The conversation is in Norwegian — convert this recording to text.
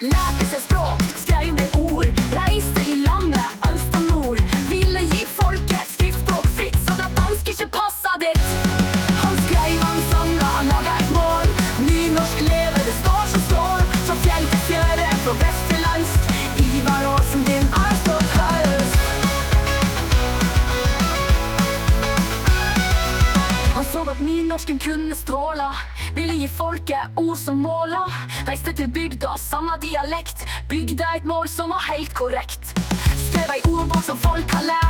språk, skrev ned ord, reiste i landet øst og nord. Ville gi folket skriftspråk fritt, så det dansk ikke passa ditt. Han skrev, han sanga, han laga et mål. Nynorsk lever, det står som står. Fra fjell til fjøre, fra vest til øst. Ivar Aasen, din er stått høyest. Han så at nynorsken kunne stråla. Ville gi folket ord som måler. Reiste til bygda, samla dialekt. Bygde et mål som var helt korrekt. Skrev ei ordbok som folk har lært.